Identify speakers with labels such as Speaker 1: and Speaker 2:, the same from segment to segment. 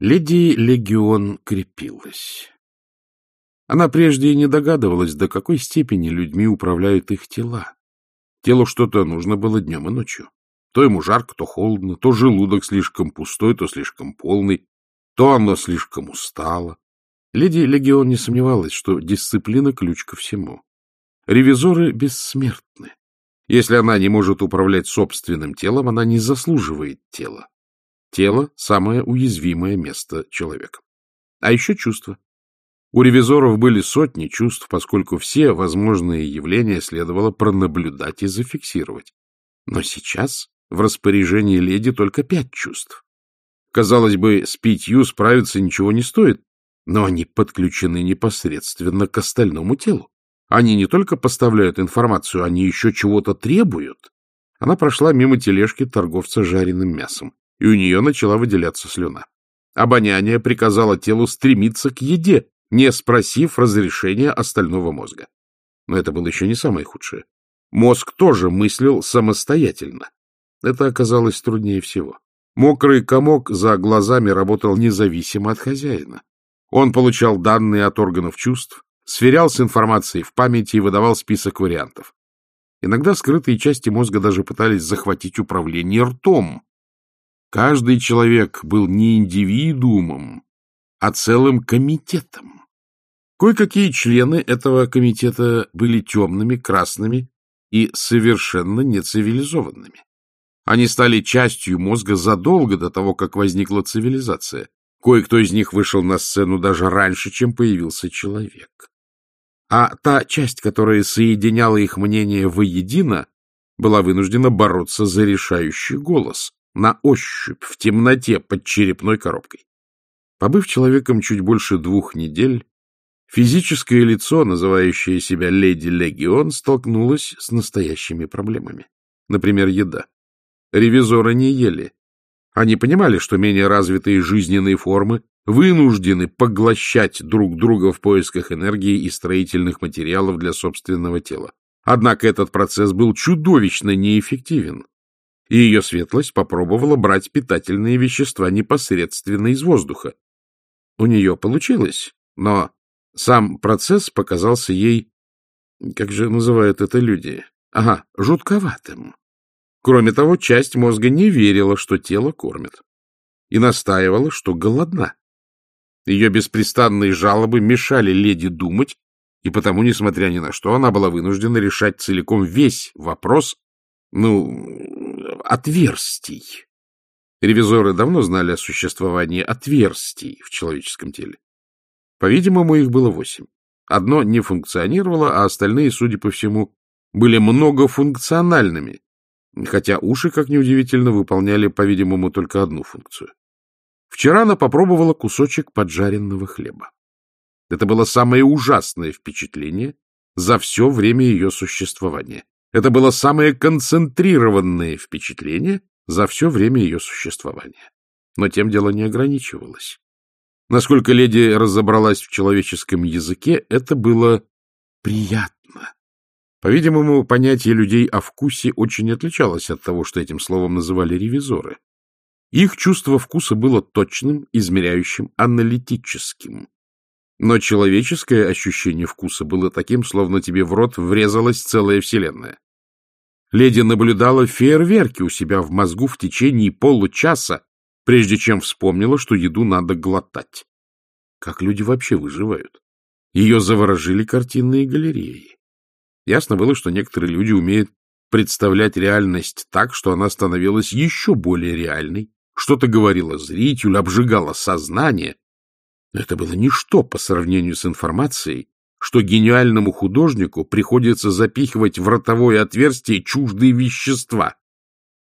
Speaker 1: Леди Легион крепилась. Она прежде и не догадывалась, до какой степени людьми управляют их тела. Телу что-то нужно было днем и ночью. То ему жарко, то холодно, то желудок слишком пустой, то слишком полный, то оно слишком устало. Леди Легион не сомневалась, что дисциплина — ключ ко всему. Ревизоры бессмертны. Если она не может управлять собственным телом, она не заслуживает тела. Тело — самое уязвимое место человека. А еще чувства. У ревизоров были сотни чувств, поскольку все возможные явления следовало пронаблюдать и зафиксировать. Но сейчас в распоряжении леди только пять чувств. Казалось бы, с пятью справиться ничего не стоит, но они подключены непосредственно к остальному телу. Они не только поставляют информацию, они еще чего-то требуют. Она прошла мимо тележки торговца жареным мясом, и у нее начала выделяться слюна. Обоняние приказало телу стремиться к еде, не спросив разрешения остального мозга. Но это было еще не самое худшее. Мозг тоже мыслил самостоятельно. Это оказалось труднее всего. Мокрый комок за глазами работал независимо от хозяина. Он получал данные от органов чувств, сверял с информацией в памяти и выдавал список вариантов. Иногда скрытые части мозга даже пытались захватить управление ртом. Каждый человек был не индивидуумом, а целым комитетом. Кое-какие члены этого комитета были темными, красными и совершенно нецивилизованными. Они стали частью мозга задолго до того, как возникла цивилизация. Кое-кто из них вышел на сцену даже раньше, чем появился человек. А та часть, которая соединяла их мнение воедино, была вынуждена бороться за решающий голос, на ощупь, в темноте, под черепной коробкой. Побыв человеком чуть больше двух недель, физическое лицо, называющее себя Леди Легион, столкнулось с настоящими проблемами. Например, еда. Ревизоры не ели, они понимали, что менее развитые жизненные формы вынуждены поглощать друг друга в поисках энергии и строительных материалов для собственного тела. Однако этот процесс был чудовищно неэффективен, и ее светлость попробовала брать питательные вещества непосредственно из воздуха. У нее получилось, но сам процесс показался ей, как же называют это люди, ага, жутковатым. Кроме того, часть мозга не верила, что тело кормит, и настаивала, что голодна. Ее беспрестанные жалобы мешали леди думать, и потому, несмотря ни на что, она была вынуждена решать целиком весь вопрос, ну, отверстий. Ревизоры давно знали о существовании отверстий в человеческом теле. По-видимому, их было восемь. Одно не функционировало, а остальные, судя по всему, были многофункциональными, хотя уши, как неудивительно, выполняли, по-видимому, только одну функцию. Вчера она попробовала кусочек поджаренного хлеба. Это было самое ужасное впечатление за все время ее существования. Это было самое концентрированное впечатление за все время ее существования. Но тем дело не ограничивалось. Насколько леди разобралась в человеческом языке, это было приятно. По-видимому, понятие людей о вкусе очень отличалось от того, что этим словом называли ревизоры. Их чувство вкуса было точным, измеряющим, аналитическим. Но человеческое ощущение вкуса было таким, словно тебе в рот врезалась целая вселенная. Леди наблюдала фейерверки у себя в мозгу в течение получаса, прежде чем вспомнила, что еду надо глотать. Как люди вообще выживают? Ее заворожили картинные галереи. Ясно было, что некоторые люди умеют представлять реальность так, что она становилась еще более реальной, что-то говорила зрителю, обжигала сознание. Но это было ничто по сравнению с информацией, что гениальному художнику приходится запихивать в ротовое отверстие чуждые вещества.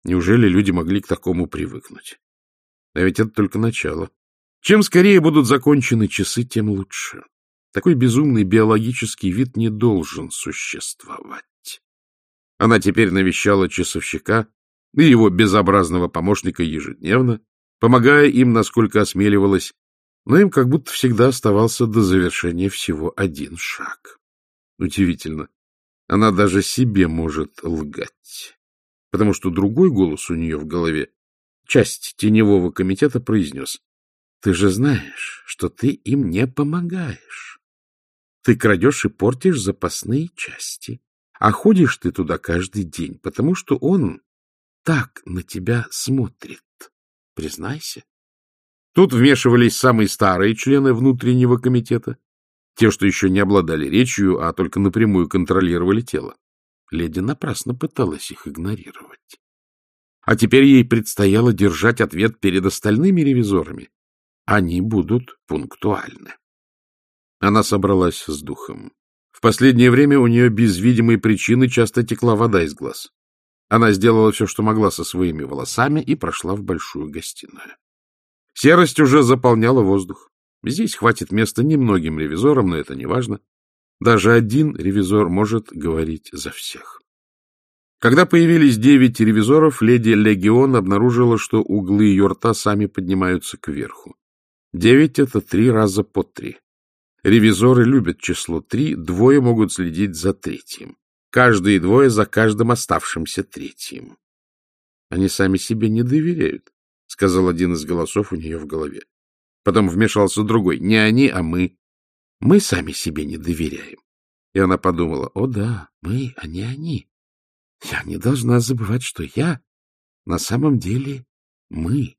Speaker 1: Неужели люди могли к такому привыкнуть? А ведь это только начало. Чем скорее будут закончены часы, тем лучше. Такой безумный биологический вид не должен существовать. Она теперь навещала часовщика и его безобразного помощника ежедневно, помогая им, насколько осмеливалась, но им как будто всегда оставался до завершения всего один шаг. Удивительно. Она даже себе может лгать, потому что другой голос у нее в голове, часть теневого комитета, произнес Ты же знаешь, что ты им не помогаешь. Ты крадешь и портишь запасные части. А ходишь ты туда каждый день, потому что он так на тебя смотрит. Признайся. Тут вмешивались самые старые члены внутреннего комитета, те, что еще не обладали речью, а только напрямую контролировали тело. Леди напрасно пыталась их игнорировать. А теперь ей предстояло держать ответ перед остальными ревизорами. Они будут пунктуальны. Она собралась с духом. В последнее время у нее без видимой причины часто текла вода из глаз. Она сделала все, что могла со своими волосами, и прошла в большую гостиную. Серость уже заполняла воздух. Здесь хватит места немногим ревизорам, но это не важно. Даже один ревизор может говорить за всех. Когда появились девять ревизоров, леди Легион обнаружила, что углы ее рта сами поднимаются кверху. Девять — это три раза по три. Ревизоры любят число три, двое могут следить за третьим. Каждые двое за каждым оставшимся третьим. Они сами себе не доверяют, — сказал один из голосов у нее в голове. Потом вмешался другой. Не они, а мы. Мы сами себе не доверяем. И она подумала, о да, мы, а не они. Я не должна забывать, что я на самом деле мы.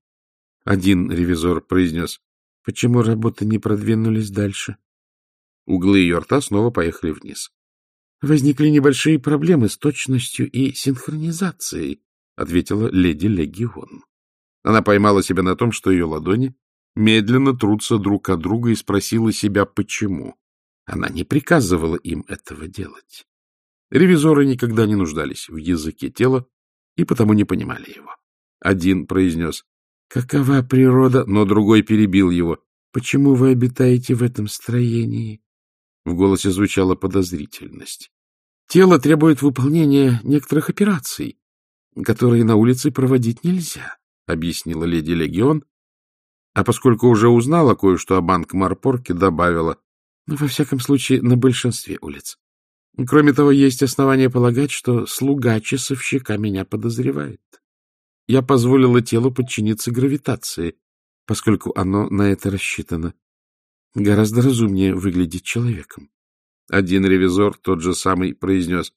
Speaker 1: Один ревизор произнес, почему работы не продвинулись дальше. Углы ее рта снова поехали вниз. Возникли небольшие проблемы с точностью и синхронизацией, ответила леди Легион. Она поймала себя на том, что ее ладони медленно трутся друг от друга и спросила себя, почему. Она не приказывала им этого делать. Ревизоры никогда не нуждались в языке тела и потому не понимали его. Один произнес «Какова природа?», но другой перебил его «Почему вы обитаете в этом строении?» В голосе звучала подозрительность. «Тело требует выполнения некоторых операций, которые на улице проводить нельзя», — объяснила леди Легион, а поскольку уже узнала кое-что о банк Марпорке, добавила, ну, во всяком случае, на большинстве улиц. Кроме того, есть основания полагать, что слуга часовщика меня подозревает. Я позволила телу подчиниться гравитации, поскольку оно на это рассчитано. Гораздо разумнее выглядеть человеком. Один ревизор, тот же самый, произнес,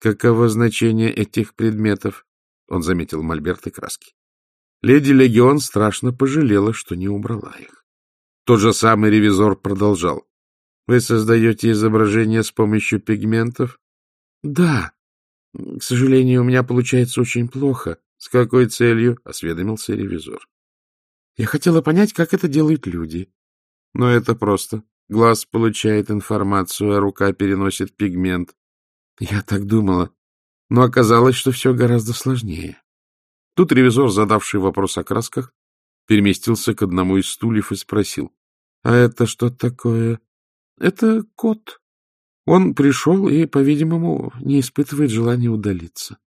Speaker 1: «Каково значение этих предметов?» Он заметил мольберт и краски. Леди Легион страшно пожалела, что не убрала их. Тот же самый ревизор продолжал. — Вы создаете изображение с помощью пигментов? — Да. К сожалению, у меня получается очень плохо. — С какой целью? — осведомился ревизор. — Я хотела понять, как это делают люди. — Но это просто. Глаз получает информацию, а рука переносит пигмент. Я так думала. Но оказалось, что все гораздо сложнее. Тут ревизор, задавший вопрос о красках, переместился к одному из стульев и спросил. — А это что такое? — Это кот. Он пришел и, по-видимому, не испытывает желания удалиться.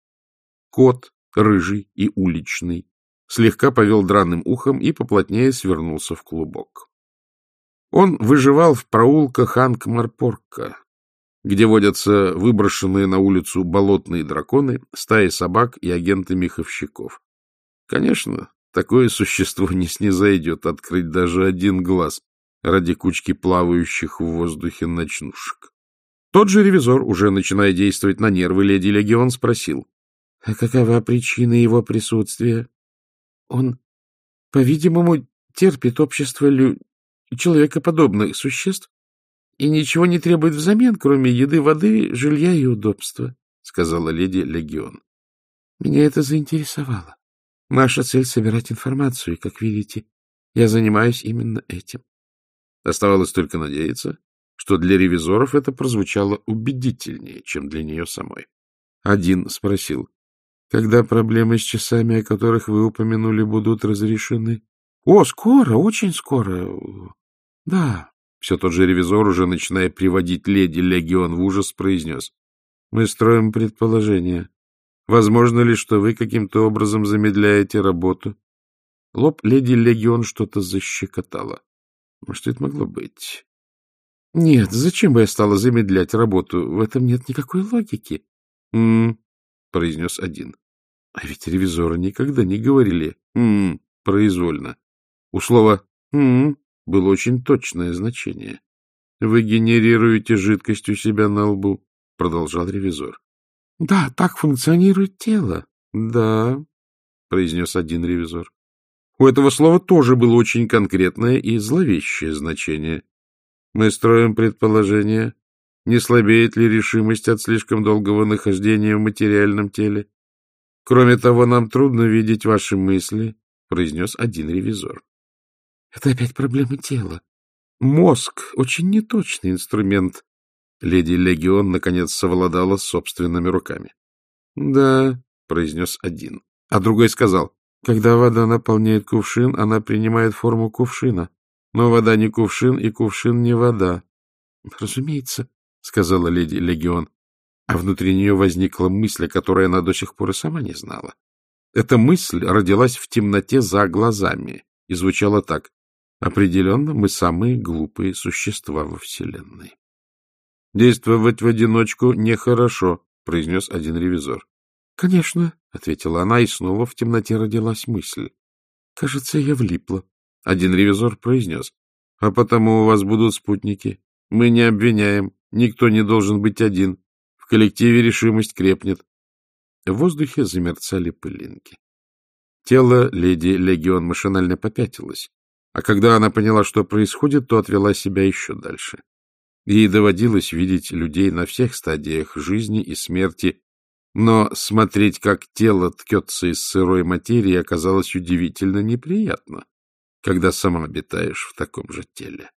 Speaker 1: Кот, рыжий и уличный, слегка повел драным ухом и поплотнее свернулся в клубок. Он выживал в проулках Анкмарпорка, где водятся выброшенные на улицу болотные драконы, стаи собак и агенты меховщиков. Конечно, такое существо не снизойдет открыть даже один глаз ради кучки плавающих в воздухе ночнушек. Тот же ревизор, уже начиная действовать на нервы леди Легион, спросил, а какова причина его присутствия? Он, по-видимому, терпит общество лю... человекоподобных существ, и ничего не требует взамен, кроме еды, воды, жилья и удобства, — сказала леди Легион. Меня это заинтересовало. Наша цель — собирать информацию, и, как видите, я занимаюсь именно этим. Оставалось только надеяться, что для ревизоров это прозвучало убедительнее, чем для нее самой. Один спросил, когда проблемы с часами, о которых вы упомянули, будут разрешены? — О, скоро, очень скоро. Да, все тот же ревизор, уже начиная приводить леди Легион в ужас, произнес. — Мы строим предположение. Возможно ли, что вы каким-то образом замедляете работу? Лоб леди Легион что-то защекотало. Что это могло быть? — Нет, зачем бы я стала замедлять работу? В этом нет никакой логики. — М-м, произнес один. А ведь ревизоры никогда не говорили «м-м» произвольно. У слова Хм, было очень точное значение. Вы генерируете жидкость у себя на лбу, продолжал ревизор. Да, так функционирует тело. Да, произнес один ревизор. У этого слова тоже было очень конкретное и зловещее значение. Мы строим предположение, не слабеет ли решимость от слишком долгого нахождения в материальном теле. Кроме того, нам трудно видеть ваши мысли, произнес один ревизор. Это опять проблема тела. Мозг — очень неточный инструмент. Леди Легион наконец совладала собственными руками. — Да, — произнес один. А другой сказал, — когда вода наполняет кувшин, она принимает форму кувшина. Но вода не кувшин, и кувшин не вода. — Разумеется, — сказала леди Легион. А внутри нее возникла мысль, которую она до сих пор и сама не знала. Эта мысль родилась в темноте за глазами и звучала так. Определенно, мы самые глупые существа во Вселенной. — Действовать в одиночку нехорошо, — произнес один ревизор. — Конечно, — ответила она, и снова в темноте родилась мысль. — Кажется, я влипла. Один ревизор произнес. — А потому у вас будут спутники. Мы не обвиняем. Никто не должен быть один. В коллективе решимость крепнет. В воздухе замерцали пылинки. Тело леди Легион машинально попятилось. А когда она поняла, что происходит, то отвела себя еще дальше. Ей доводилось видеть людей на всех стадиях жизни и смерти, но смотреть, как тело ткется из сырой материи, оказалось удивительно неприятно, когда сама обитаешь в таком же теле.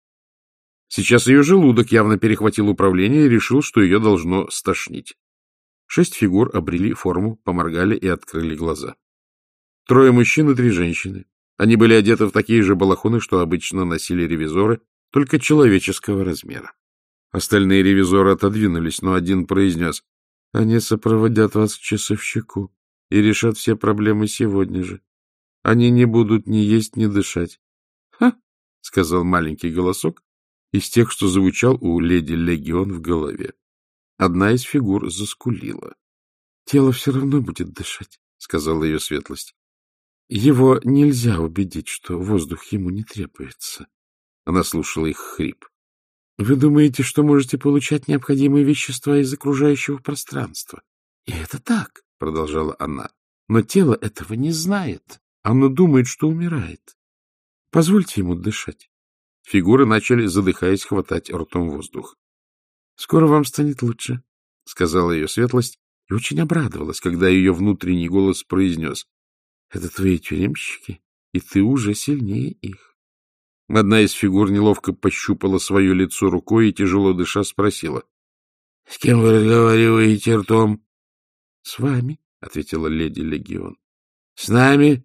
Speaker 1: Сейчас ее желудок явно перехватил управление и решил, что ее должно стошнить. Шесть фигур обрели форму, поморгали и открыли глаза. Трое мужчин и три женщины. Они были одеты в такие же балахоны, что обычно носили ревизоры, только человеческого размера. Остальные ревизоры отодвинулись, но один произнес, «Они сопроводят вас к часовщику и решат все проблемы сегодня же. Они не будут ни есть, ни дышать». «Ха!» — сказал маленький голосок из тех, что звучал у леди Легион в голове. Одна из фигур заскулила. «Тело все равно будет дышать», — сказала ее светлость. Его нельзя убедить, что воздух ему не требуется. Она слушала их хрип. — Вы думаете, что можете получать необходимые вещества из окружающего пространства? — И это так, — продолжала она. — Но тело этого не знает. Оно думает, что умирает. Позвольте ему дышать. Фигуры начали, задыхаясь, хватать ртом воздух. — Скоро вам станет лучше, — сказала ее светлость, и очень обрадовалась, когда ее внутренний голос произнес. Это твои тюремщики, и ты уже сильнее их. Одна из фигур неловко пощупала свое лицо рукой и, тяжело дыша, спросила. — С кем вы разговариваете ртом? — С вами, — ответила леди Легион. — С нами?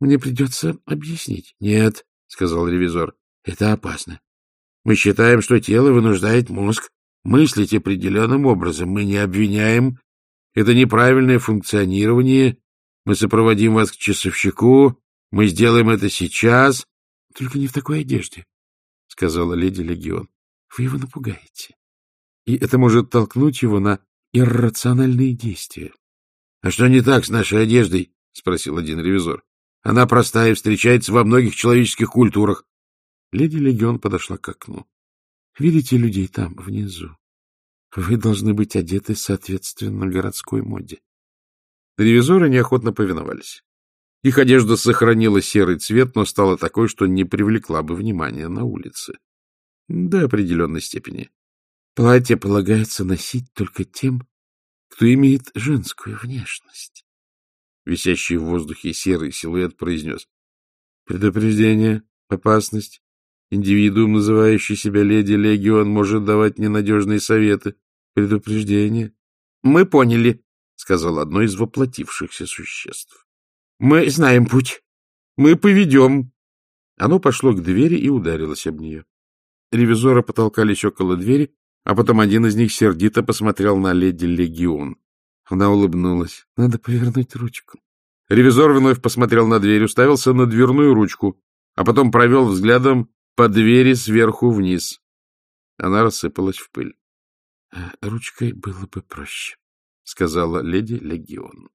Speaker 1: Мне придется объяснить. — Нет, — сказал ревизор, — это опасно. Мы считаем, что тело вынуждает мозг мыслить определенным образом. Мы не обвиняем. Это неправильное функционирование мы сопроводим вас к часовщику. Мы сделаем это сейчас. — Только не в такой одежде, — сказала леди Легион. — Вы его напугаете. И это может толкнуть его на иррациональные действия. — А что не так с нашей одеждой? — спросил один ревизор. — Она простая и встречается во многих человеческих культурах. Леди Легион подошла к окну. — Видите людей там, внизу? Вы должны быть одеты соответственно городской моде. Ревизоры неохотно повиновались. Их одежда сохранила серый цвет, но стала такой, что не привлекла бы внимания на улице. До определенной степени. Платье полагается носить только тем, кто имеет женскую внешность. Висящий в воздухе серый силуэт произнес. Предупреждение, опасность. Индивидуум, называющий себя леди Легион, может давать ненадежные советы. Предупреждение. — Мы поняли, сказал одно из воплотившихся существ. — Мы знаем путь. Мы поведем. Оно пошло к двери и ударилось об нее. Ревизоры потолкались около двери, а потом один из них сердито посмотрел на леди Легион. Она улыбнулась. — Надо повернуть ручку. Ревизор вновь посмотрел на дверь, уставился на дверную ручку, а потом провел взглядом по двери сверху вниз. Она рассыпалась в пыль. — Ручкой было бы проще. — сказала леди Легион.